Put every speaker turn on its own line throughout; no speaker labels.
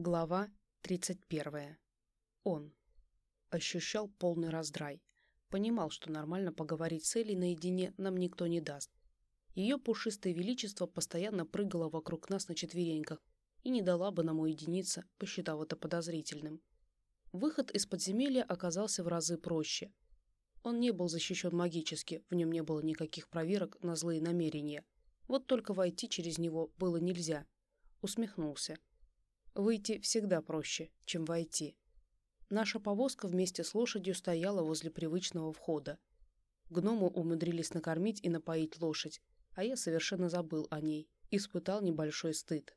Глава 31. Он. Ощущал полный раздрай. Понимал, что нормально поговорить с Элей наедине нам никто не даст. Ее пушистое величество постоянно прыгало вокруг нас на четвереньках и не дала бы нам уединиться, посчитав это подозрительным. Выход из подземелья оказался в разы проще. Он не был защищен магически, в нем не было никаких проверок на злые намерения. Вот только войти через него было нельзя. Усмехнулся. Выйти всегда проще, чем войти. Наша повозка вместе с лошадью стояла возле привычного входа. Гному умудрились накормить и напоить лошадь, а я совершенно забыл о ней, испытал небольшой стыд.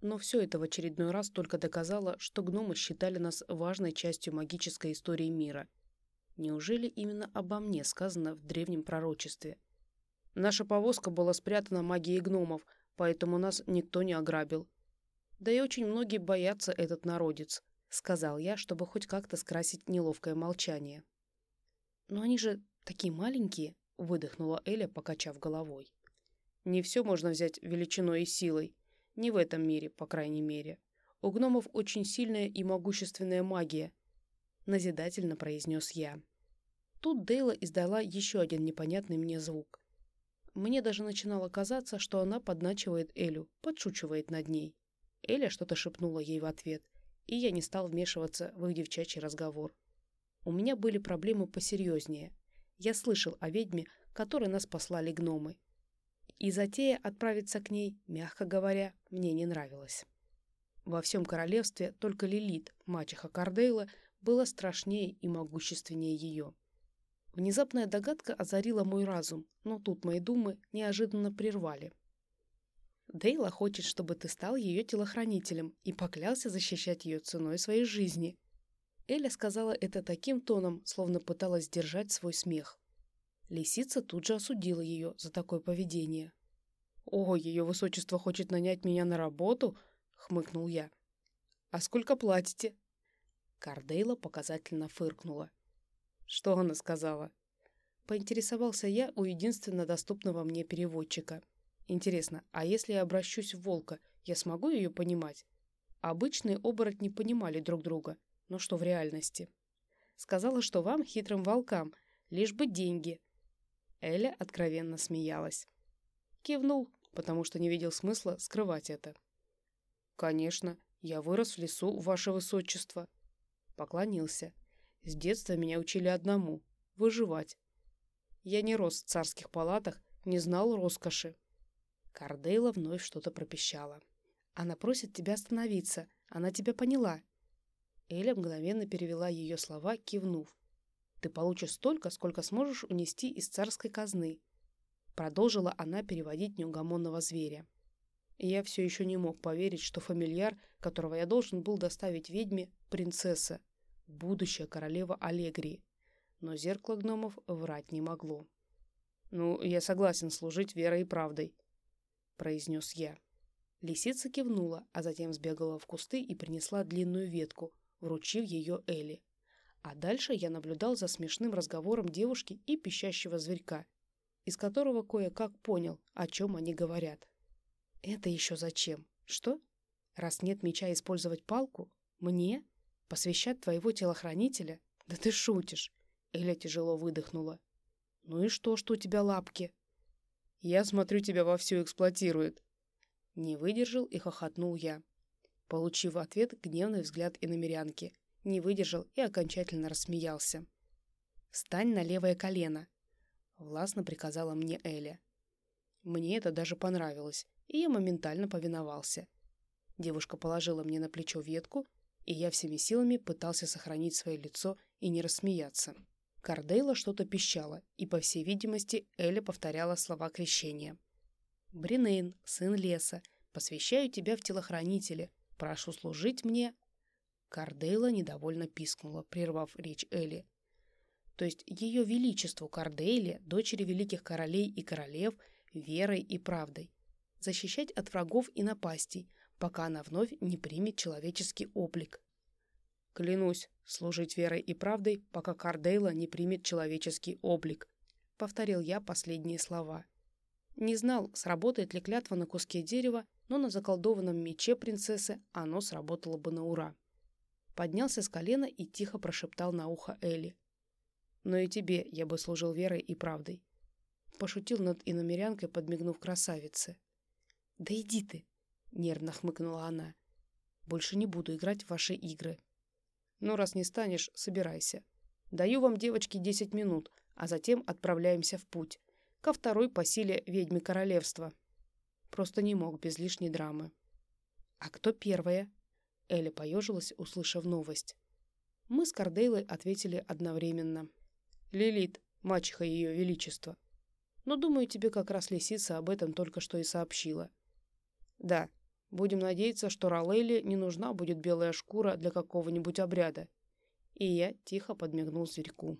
Но все это в очередной раз только доказало, что гномы считали нас важной частью магической истории мира. Неужели именно обо мне сказано в древнем пророчестве? Наша повозка была спрятана магией гномов, поэтому нас никто не ограбил. Да и очень многие боятся этот народец, сказал я, чтобы хоть как-то скрасить неловкое молчание. Но они же такие маленькие, выдохнула Эля, покачав головой. Не все можно взять величиной и силой. Не в этом мире, по крайней мере. У гномов очень сильная и могущественная магия, назидательно произнес я. Тут Дейла издала еще один непонятный мне звук. Мне даже начинало казаться, что она подначивает Элю, подшучивает над ней. Эля что-то шепнула ей в ответ, и я не стал вмешиваться в их девчачий разговор. У меня были проблемы посерьезнее. Я слышал о ведьме, которой нас послали гномы. И затея отправиться к ней, мягко говоря, мне не нравилась. Во всем королевстве только Лилит, мачеха Кардейла, была страшнее и могущественнее ее. Внезапная догадка озарила мой разум, но тут мои думы неожиданно прервали. Дейла хочет, чтобы ты стал ее телохранителем и поклялся защищать ее ценой своей жизни. Эля сказала это таким тоном, словно пыталась сдержать свой смех. Лисица тут же осудила ее за такое поведение. «О, ее высочество хочет нанять меня на работу?» — хмыкнул я. «А сколько платите?» Кардейла показательно фыркнула. «Что она сказала?» Поинтересовался я у единственно доступного мне переводчика — Интересно, а если я обращусь в волка, я смогу ее понимать? Обычные оборотни понимали друг друга, но что в реальности? Сказала, что вам, хитрым волкам, лишь бы деньги. Эля откровенно смеялась. Кивнул, потому что не видел смысла скрывать это. «Конечно, я вырос в лесу, ваше высочество». Поклонился. С детства меня учили одному — выживать. Я не рос в царских палатах, не знал роскоши. Кардейла вновь что-то пропищала. «Она просит тебя остановиться. Она тебя поняла». Эля мгновенно перевела ее слова, кивнув. «Ты получишь столько, сколько сможешь унести из царской казны». Продолжила она переводить неугомонного зверя. я все еще не мог поверить, что фамильяр, которого я должен был доставить ведьме, принцесса, будущая королева Аллегрии. Но зеркало гномов врать не могло. «Ну, я согласен служить верой и правдой», — произнес я. Лисица кивнула, а затем сбегала в кусты и принесла длинную ветку, вручив ее Элли. А дальше я наблюдал за смешным разговором девушки и пищащего зверька, из которого кое-как понял, о чем они говорят. «Это еще зачем? Что? Раз нет меча использовать палку? Мне? Посвящать твоего телохранителя? Да ты шутишь!» Эля тяжело выдохнула. «Ну и что, что у тебя лапки?» Я смотрю, тебя вовсю эксплуатируют. Не выдержал и хохотнул я. Получив в ответ гневный взгляд иномерянки, не выдержал и окончательно рассмеялся. «Встань на левое колено», — властно приказала мне Эля. Мне это даже понравилось, и я моментально повиновался. Девушка положила мне на плечо ветку, и я всеми силами пытался сохранить свое лицо и не рассмеяться. Кардейла что-то пищала, и, по всей видимости, Эля повторяла слова крещения. «Бринейн, сын леса, посвящаю тебя в телохранители. Прошу служить мне». Кардейла недовольно пискнула, прервав речь Эли. То есть ее величеству Кардейле, дочери великих королей и королев, верой и правдой. Защищать от врагов и напастей, пока она вновь не примет человеческий облик. Клянусь служить верой и правдой, пока Кардейла не примет человеческий облик. Повторил я последние слова. Не знал, сработает ли клятва на куске дерева, но на заколдованном мече принцессы оно сработало бы на ура. Поднялся с колена и тихо прошептал на ухо Элли. «Но и тебе я бы служил верой и правдой». Пошутил над иномерянкой, подмигнув красавице. «Да иди ты!» — нервно хмыкнула она. «Больше не буду играть в ваши игры». «Ну, раз не станешь, собирайся. Даю вам, девочки, десять минут, а затем отправляемся в путь. Ко второй по силе ведьмы королевства». Просто не мог без лишней драмы. «А кто первая?» Эля поежилась, услышав новость. Мы с Кардейлой ответили одновременно. «Лилит, мачеха ее величества. Но, думаю, тебе как раз лисица об этом только что и сообщила». «Да, будем надеяться, что Ролейли не нужна будет белая шкура для какого-нибудь обряда». И я тихо подмигнул зверьку.